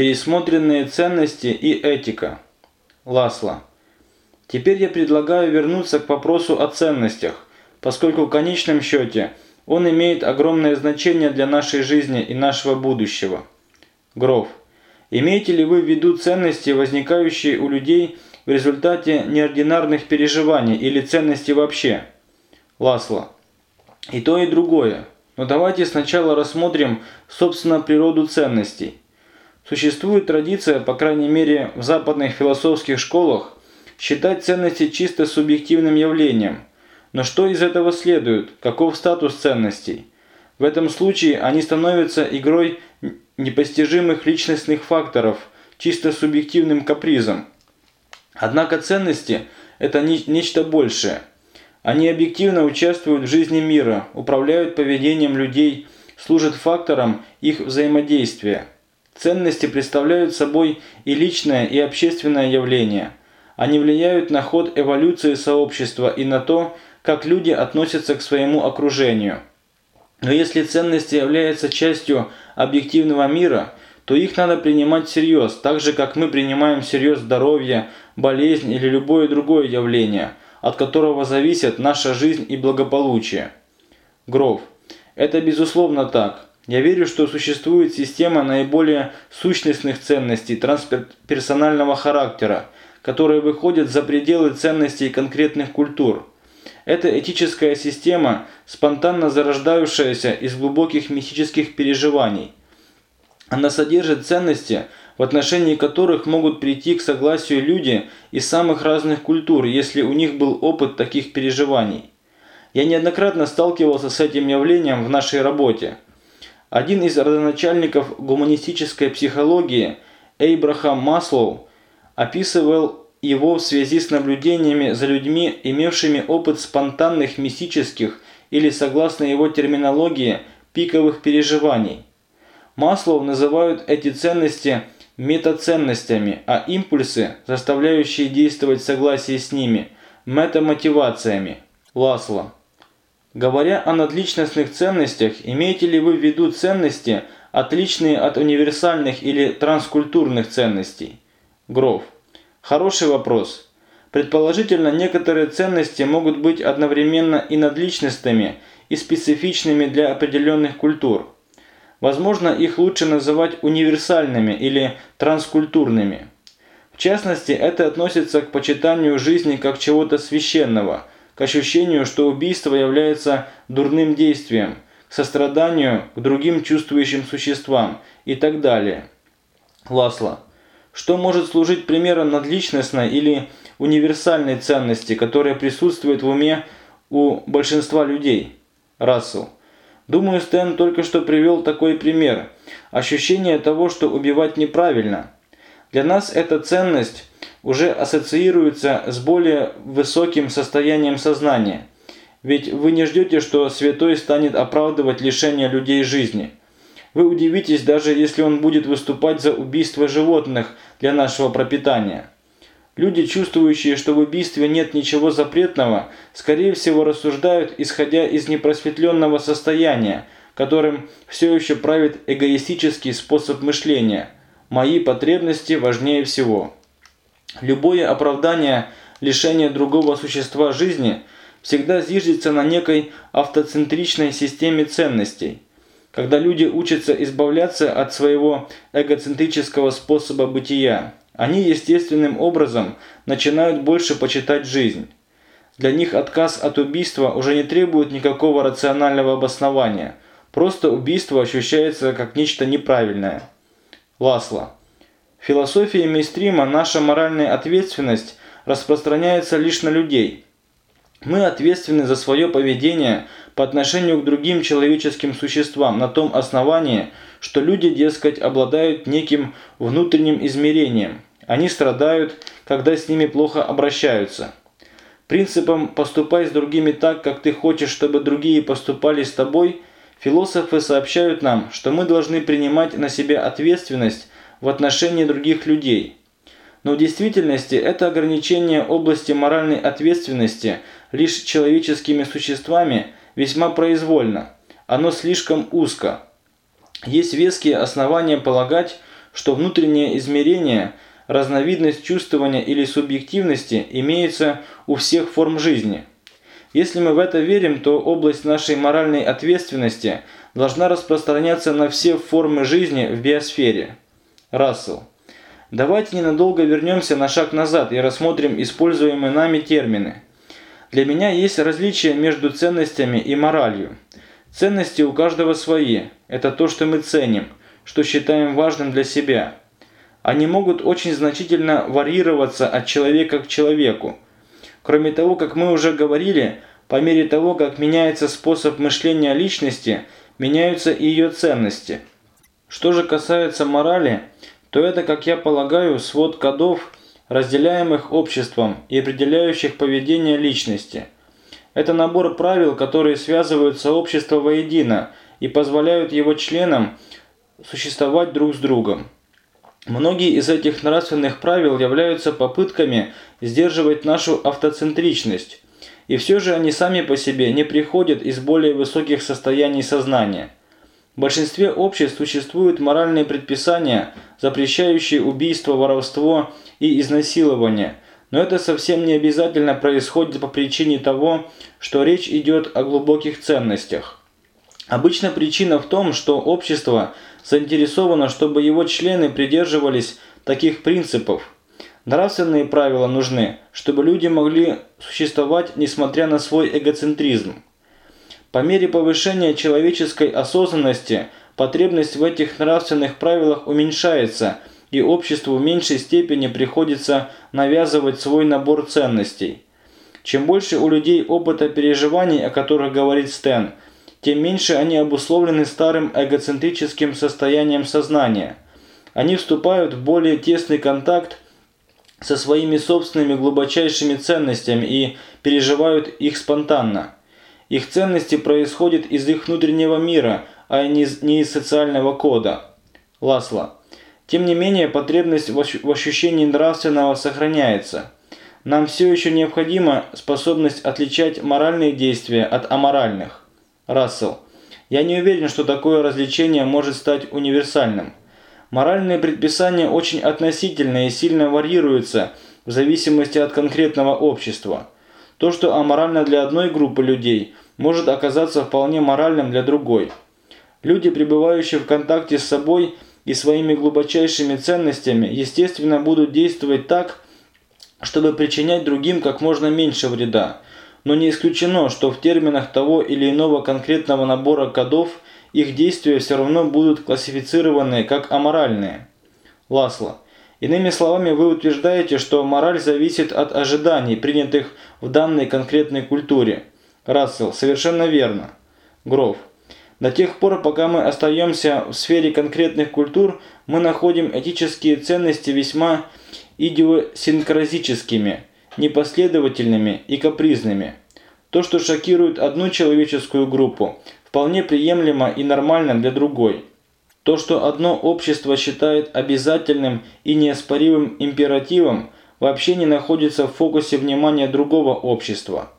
Пересмотренные ценности и этика. Ласло. Теперь я предлагаю вернуться к вопросу о ценностях, поскольку в конечном счете он имеет огромное значение для нашей жизни и нашего будущего. Гров. Имеете ли вы в виду ценности, возникающие у людей в результате неординарных переживаний или ценности вообще? Ласло. И то, и другое. Но давайте сначала рассмотрим, собственно, природу ценностей. Существует традиция, по крайней мере в западных философских школах, считать ценности чисто субъективным явлением. Но что из этого следует? Каков статус ценностей? В этом случае они становятся игрой непостижимых личностных факторов, чисто субъективным капризом. Однако ценности – это нечто большее. Они объективно участвуют в жизни мира, управляют поведением людей, служат фактором их взаимодействия. Ценности представляют собой и личное, и общественное явление. Они влияют на ход эволюции сообщества и на то, как люди относятся к своему окружению. Но если ценности являются частью объективного мира, то их надо принимать всерьез, так же, как мы принимаем всерьез здоровье, болезнь или любое другое явление, от которого зависит наша жизнь и благополучие. Гров. Это безусловно так. Я верю, что существует система наиболее сущностных ценностей трансперсонального характера, которые выходят за пределы ценностей конкретных культур. Это этическая система, спонтанно зарождающаяся из глубоких мистических переживаний. Она содержит ценности, в отношении которых могут прийти к согласию люди из самых разных культур, если у них был опыт таких переживаний. Я неоднократно сталкивался с этим явлением в нашей работе – один из родоначальников гуманистической психологии, Эйбрахам Маслоу, описывал его в связи с наблюдениями за людьми, имевшими опыт спонтанных мистических или, согласно его терминологии, пиковых переживаний. Маслоу называют эти ценности метаценностями, а импульсы, заставляющие действовать в согласии с ними, метамотивациями. Ласло. Говоря о надличностных ценностях, имеете ли вы в виду ценности, отличные от универсальных или транскультурных ценностей? Гров. Хороший вопрос. Предположительно, некоторые ценности могут быть одновременно и надличностными, и специфичными для определенных культур. Возможно, их лучше называть универсальными или транскультурными. В частности, это относится к почитанию жизни как чего-то священного – к ощущению, что убийство является дурным действием, к состраданию к другим чувствующим существам и так далее. Ласло. Что может служить примером надличностной или универсальной ценности, которая присутствует в уме у большинства людей? Рассел. Думаю, Стэн только что привел такой пример. Ощущение того, что убивать неправильно. Для нас эта ценность уже ассоциируется с более высоким состоянием сознания. Ведь вы не ждете, что святой станет оправдывать лишение людей жизни. Вы удивитесь, даже если он будет выступать за убийство животных для нашего пропитания. Люди, чувствующие, что в убийстве нет ничего запретного, скорее всего рассуждают, исходя из непросветленного состояния, которым все еще правит эгоистический способ мышления. Мои потребности важнее всего. Любое оправдание лишения другого существа жизни всегда зиждется на некой автоцентричной системе ценностей. Когда люди учатся избавляться от своего эгоцентрического способа бытия, они естественным образом начинают больше почитать жизнь. Для них отказ от убийства уже не требует никакого рационального обоснования. Просто убийство ощущается как нечто неправильное. Ласло. В философии мейстрима наша моральная ответственность распространяется лишь на людей. Мы ответственны за свое поведение по отношению к другим человеческим существам на том основании, что люди, дескать, обладают неким внутренним измерением. Они страдают, когда с ними плохо обращаются. Принципом «поступай с другими так, как ты хочешь, чтобы другие поступали с тобой» философы сообщают нам, что мы должны принимать на себя ответственность в отношении других людей. Но в действительности это ограничение области моральной ответственности лишь человеческими существами весьма произвольно. Оно слишком узко. Есть веские основания полагать, что внутреннее измерение, разновидность чувствования или субъективности имеется у всех форм жизни. Если мы в это верим, то область нашей моральной ответственности должна распространяться на все формы жизни в биосфере. Рассел. Давайте ненадолго вернемся на шаг назад и рассмотрим используемые нами термины. Для меня есть различие между ценностями и моралью. Ценности у каждого свои. Это то, что мы ценим, что считаем важным для себя. Они могут очень значительно варьироваться от человека к человеку. Кроме того, как мы уже говорили, по мере того, как меняется способ мышления личности, меняются и ее ценности. Что же касается морали, то это, как я полагаю, свод кодов, разделяемых обществом и определяющих поведение личности. Это набор правил, которые связывают сообщество воедино и позволяют его членам существовать друг с другом. Многие из этих нравственных правил являются попытками сдерживать нашу автоцентричность, и все же они сами по себе не приходят из более высоких состояний сознания. В большинстве обществ существуют моральные предписания, запрещающие убийство, воровство и изнасилование, но это совсем не обязательно происходит по причине того, что речь идет о глубоких ценностях. Обычно причина в том, что общество заинтересовано, чтобы его члены придерживались таких принципов – Нравственные правила нужны, чтобы люди могли существовать, несмотря на свой эгоцентризм. По мере повышения человеческой осознанности, потребность в этих нравственных правилах уменьшается, и обществу в меньшей степени приходится навязывать свой набор ценностей. Чем больше у людей опыта переживаний, о которых говорит Стэн, тем меньше они обусловлены старым эгоцентрическим состоянием сознания. Они вступают в более тесный контакт со своими собственными глубочайшими ценностями и переживают их спонтанно. Их ценности происходят из их внутреннего мира, а не из, не из социального кода. Ласло. Тем не менее, потребность в ощущении нравственного сохраняется. Нам все еще необходима способность отличать моральные действия от аморальных. Рассел. Я не уверен, что такое развлечение может стать универсальным. Моральные предписания очень относительны и сильно варьируются в зависимости от конкретного общества. То, что аморально для одной группы людей, может оказаться вполне моральным для другой. Люди, пребывающие в контакте с собой и своими глубочайшими ценностями, естественно, будут действовать так, чтобы причинять другим как можно меньше вреда. Но не исключено, что в терминах того или иного конкретного набора кодов – их действия все равно будут классифицированы как аморальные. Ласло. Иными словами, вы утверждаете, что мораль зависит от ожиданий, принятых в данной конкретной культуре. Рассел. Совершенно верно. Гров. До тех пор, пока мы остаемся в сфере конкретных культур, мы находим этические ценности весьма идиосинкразическими, непоследовательными и капризными. То, что шокирует одну человеческую группу, вполне приемлемо и нормально для другой. То, что одно общество считает обязательным и неоспоримым императивом, вообще не находится в фокусе внимания другого общества.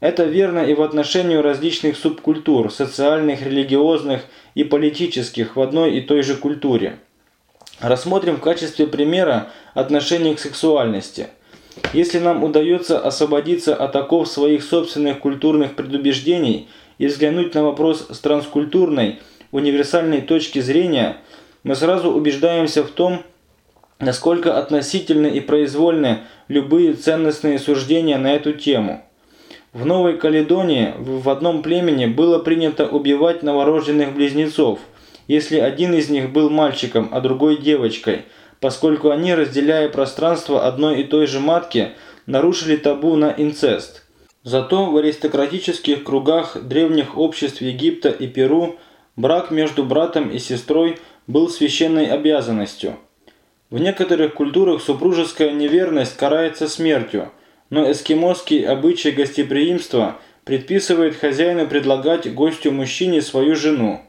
Это верно и в отношении различных субкультур, социальных, религиозных и политических в одной и той же культуре. Рассмотрим в качестве примера отношение к сексуальности. Если нам удается освободиться от оков своих собственных культурных предубеждений – и взглянуть на вопрос с транскультурной, универсальной точки зрения, мы сразу убеждаемся в том, насколько относительны и произвольны любые ценностные суждения на эту тему. В Новой Каледонии в одном племени было принято убивать новорожденных близнецов, если один из них был мальчиком, а другой девочкой, поскольку они, разделяя пространство одной и той же матки, нарушили табу на инцест. Зато в аристократических кругах древних обществ Египта и Перу брак между братом и сестрой был священной обязанностью. В некоторых культурах супружеская неверность карается смертью, но эскимосский обычай гостеприимства предписывает хозяину предлагать гостю-мужчине свою жену.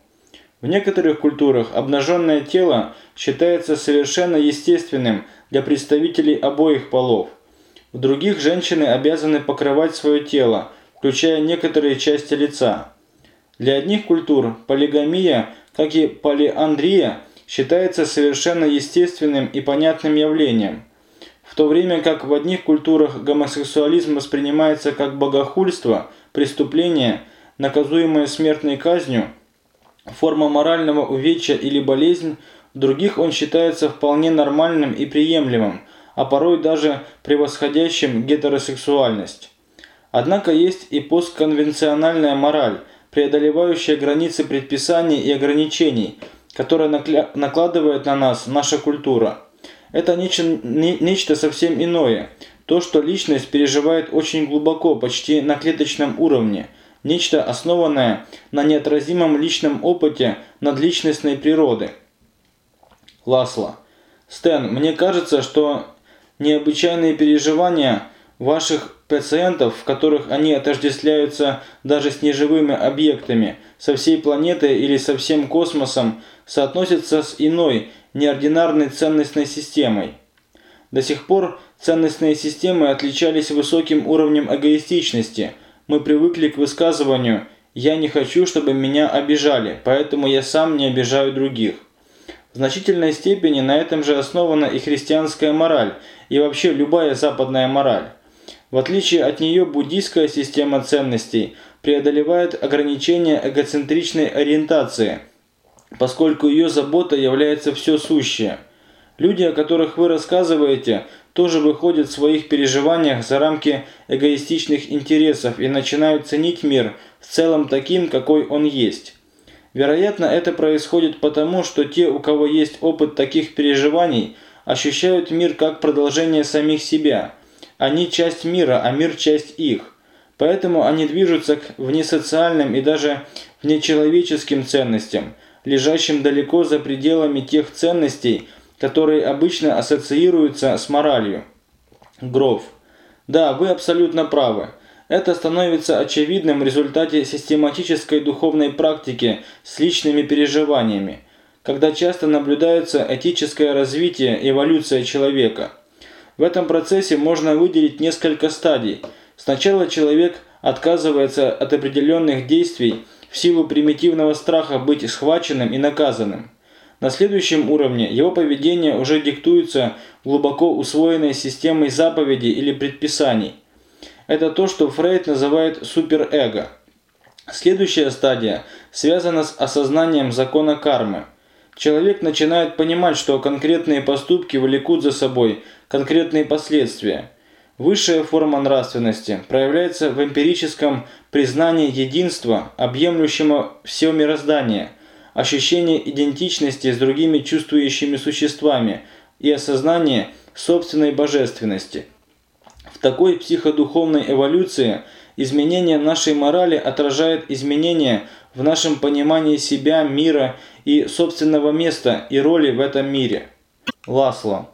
В некоторых культурах обнаженное тело считается совершенно естественным для представителей обоих полов – в других женщины обязаны покрывать свое тело, включая некоторые части лица. Для одних культур полигамия, как и полиандрия, считается совершенно естественным и понятным явлением, в то время как в одних культурах гомосексуализм воспринимается как богохульство, преступление, наказуемое смертной казнью, форма морального увечья или болезнь, в других он считается вполне нормальным и приемлемым, а порой даже превосходящим гетеросексуальность. Однако есть и постконвенциональная мораль, преодолевающая границы предписаний и ограничений, которая накладывает на нас наша культура. Это нечто, нечто совсем иное, то, что личность переживает очень глубоко, почти на клеточном уровне, нечто основанное на неотразимом личном опыте надличностной природы. Ласло. Стэн, мне кажется, что необычайные переживания ваших пациентов, в которых они отождествляются даже с неживыми объектами, со всей планетой или со всем космосом, соотносятся с иной, неординарной ценностной системой. До сих пор ценностные системы отличались высоким уровнем эгоистичности. Мы привыкли к высказыванию «я не хочу, чтобы меня обижали, поэтому я сам не обижаю других». В значительной степени на этом же основана и христианская мораль, и вообще любая западная мораль. В отличие от нее буддийская система ценностей преодолевает ограничения эгоцентричной ориентации, поскольку ее забота является все сущее. Люди, о которых вы рассказываете, тоже выходят в своих переживаниях за рамки эгоистичных интересов и начинают ценить мир в целом таким, какой он есть. Вероятно, это происходит потому, что те, у кого есть опыт таких переживаний, ощущают мир как продолжение самих себя – они часть мира, а мир часть их. Поэтому они движутся к внесоциальным и даже внечеловеческим ценностям, лежащим далеко за пределами тех ценностей, которые обычно ассоциируются с моралью. Гров. Да, вы абсолютно правы. Это становится очевидным в результате систематической духовной практики с личными переживаниями, когда часто наблюдается этическое развитие, эволюция человека – в этом процессе можно выделить несколько стадий. Сначала человек отказывается от определенных действий в силу примитивного страха быть схваченным и наказанным. На следующем уровне его поведение уже диктуется глубоко усвоенной системой заповедей или предписаний. Это то, что Фрейд называет суперэго. Следующая стадия связана с осознанием закона кармы. Человек начинает понимать, что конкретные поступки влекут за собой конкретные последствия. Высшая форма нравственности проявляется в эмпирическом признании единства, объемлющего все мироздание, ощущении идентичности с другими чувствующими существами и осознание собственной божественности. В такой психодуховной эволюции изменение нашей морали отражает изменения в нашем понимании себя, мира и собственного места и роли в этом мире. Ласло.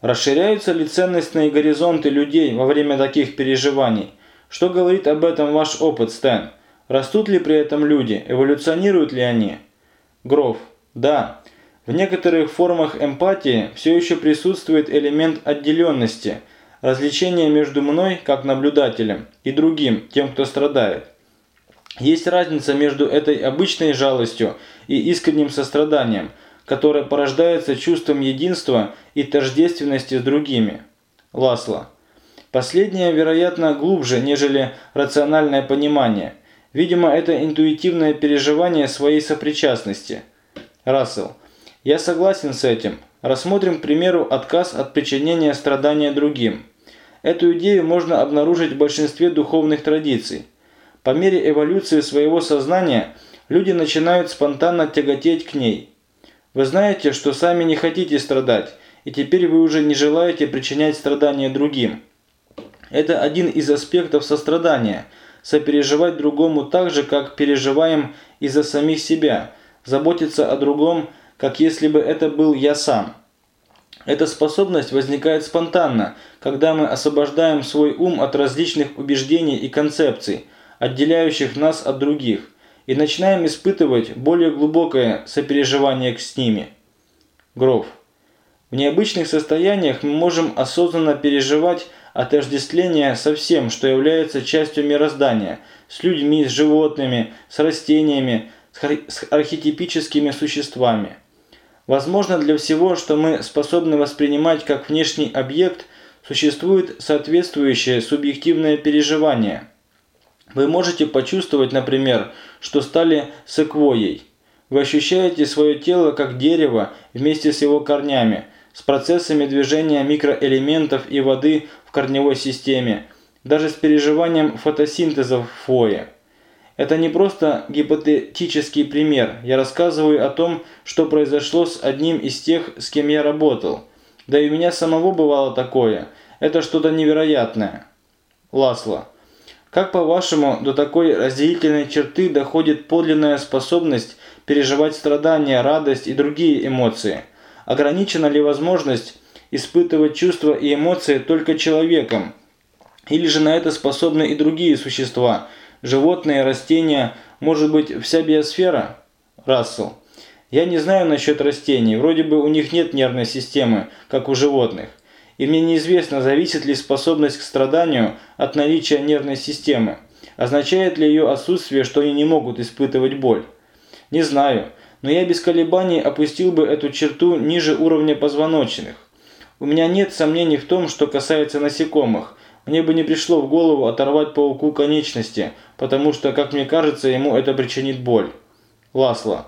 Расширяются ли ценностные горизонты людей во время таких переживаний? Что говорит об этом ваш опыт, Стэн? Растут ли при этом люди? Эволюционируют ли они? Гров. Да. В некоторых формах эмпатии все еще присутствует элемент отделенности, развлечения между мной, как наблюдателем, и другим, тем, кто страдает. Есть разница между этой обычной жалостью и искренним состраданием – которое порождается чувством единства и тождественности с другими. Ласло. Последнее, вероятно, глубже, нежели рациональное понимание. Видимо, это интуитивное переживание своей сопричастности. Рассел. Я согласен с этим. Рассмотрим, к примеру, отказ от причинения страдания другим. Эту идею можно обнаружить в большинстве духовных традиций. По мере эволюции своего сознания люди начинают спонтанно тяготеть к ней – вы знаете, что сами не хотите страдать, и теперь вы уже не желаете причинять страдания другим. Это один из аспектов сострадания – сопереживать другому так же, как переживаем из-за самих себя, заботиться о другом, как если бы это был я сам. Эта способность возникает спонтанно, когда мы освобождаем свой ум от различных убеждений и концепций, отделяющих нас от других – и начинаем испытывать более глубокое сопереживание с ними. Гров. В необычных состояниях мы можем осознанно переживать отождествление со всем, что является частью мироздания, с людьми, с животными, с растениями, с архетипическими существами. Возможно, для всего, что мы способны воспринимать как внешний объект, существует соответствующее субъективное переживание. Вы можете почувствовать, например, что стали секвойей. Вы ощущаете свое тело как дерево вместе с его корнями, с процессами движения микроэлементов и воды в корневой системе, даже с переживанием фотосинтеза в фое. Это не просто гипотетический пример. Я рассказываю о том, что произошло с одним из тех, с кем я работал. Да и у меня самого бывало такое. Это что-то невероятное. Ласло. Как по-вашему, до такой разделительной черты доходит подлинная способность переживать страдания, радость и другие эмоции? Ограничена ли возможность испытывать чувства и эмоции только человеком? Или же на это способны и другие существа – животные, растения, может быть, вся биосфера? Рассел. Я не знаю насчет растений, вроде бы у них нет нервной системы, как у животных. И мне неизвестно, зависит ли способность к страданию от наличия нервной системы. Означает ли ее отсутствие, что они не могут испытывать боль? Не знаю, но я без колебаний опустил бы эту черту ниже уровня позвоночных. У меня нет сомнений в том, что касается насекомых. Мне бы не пришло в голову оторвать пауку конечности, потому что, как мне кажется, ему это причинит боль. Ласло.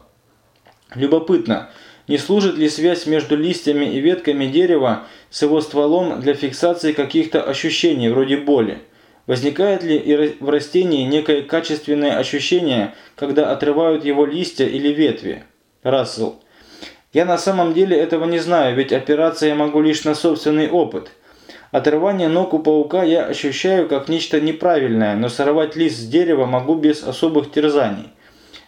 Любопытно, не служит ли связь между листьями и ветками дерева с его стволом для фиксации каких-то ощущений, вроде боли? Возникает ли в растении некое качественное ощущение, когда отрывают его листья или ветви? Рассел. Я на самом деле этого не знаю, ведь опираться я могу лишь на собственный опыт – Отрывание ног у паука я ощущаю как нечто неправильное, но сорвать лист с дерева могу без особых терзаний.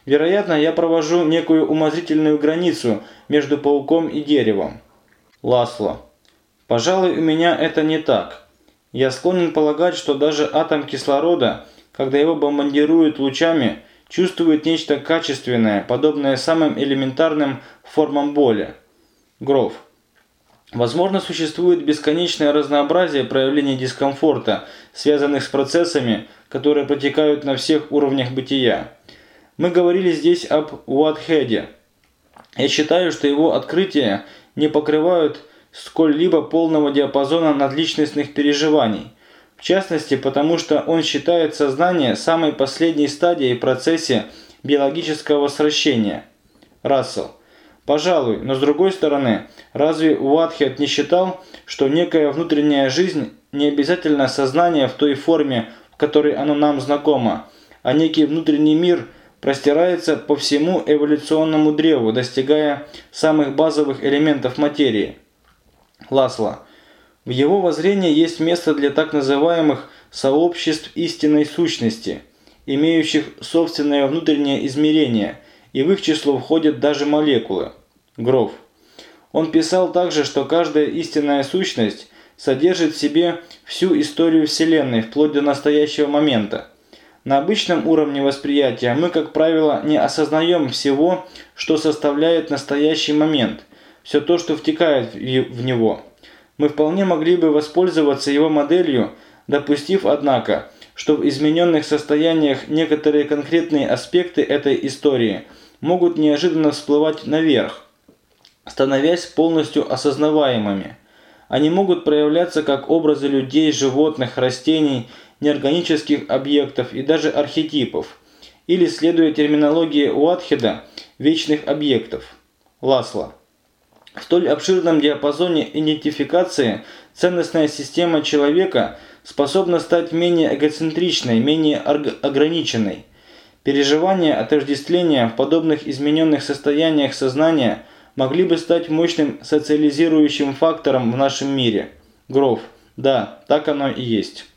Вероятно, я провожу некую умозрительную границу между пауком и деревом. Ласло. Пожалуй, у меня это не так. Я склонен полагать, что даже атом кислорода, когда его бомбардируют лучами, чувствует нечто качественное, подобное самым элементарным формам боли. Гров. Возможно, существует бесконечное разнообразие проявлений дискомфорта, связанных с процессами, которые протекают на всех уровнях бытия. Мы говорили здесь об Уатхеде. Я считаю, что его открытия не покрывают сколь-либо полного диапазона надличностных переживаний. В частности, потому что он считает сознание самой последней стадией в процессе биологического сращения. Рассел. Пожалуй, но с другой стороны, разве Уатхед не считал, что некая внутренняя жизнь не обязательно сознание в той форме, в которой оно нам знакомо, а некий внутренний мир простирается по всему эволюционному древу, достигая самых базовых элементов материи? Ласло. В его воззрении есть место для так называемых сообществ истинной сущности, имеющих собственное внутреннее измерение – и в их число входят даже молекулы. Гров. Он писал также, что каждая истинная сущность содержит в себе всю историю Вселенной, вплоть до настоящего момента. На обычном уровне восприятия мы, как правило, не осознаем всего, что составляет настоящий момент, все то, что втекает в него. Мы вполне могли бы воспользоваться его моделью, допустив, однако, что в измененных состояниях некоторые конкретные аспекты этой истории – могут неожиданно всплывать наверх, становясь полностью осознаваемыми. Они могут проявляться как образы людей, животных, растений, неорганических объектов и даже архетипов, или, следуя терминологии Уатхеда, вечных объектов. Ласло. В столь обширном диапазоне идентификации ценностная система человека способна стать менее эгоцентричной, менее ограниченной – Переживания отождествления в подобных измененных состояниях сознания могли бы стать мощным социализирующим фактором в нашем мире. Гров. Да, так оно и есть.